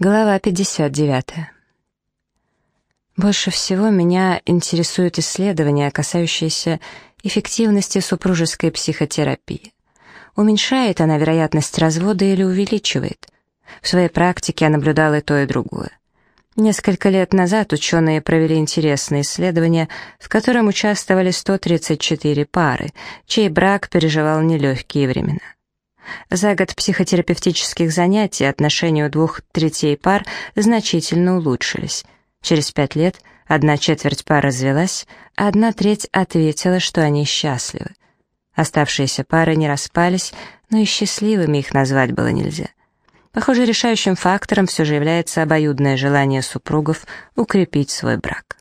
Глава 59. Больше всего меня интересуют исследования, касающиеся эффективности супружеской психотерапии. Уменьшает она вероятность развода или увеличивает? В своей практике я наблюдала и то, и другое. Несколько лет назад ученые провели интересное исследование, в котором участвовали 134 пары, чей брак переживал нелегкие времена. За год психотерапевтических занятий отношения у двух третей пар значительно улучшились. Через пять лет одна четверть пар развелась, а одна треть ответила, что они счастливы. Оставшиеся пары не распались, но и счастливыми их назвать было нельзя. Похоже, решающим фактором все же является обоюдное желание супругов укрепить свой брак.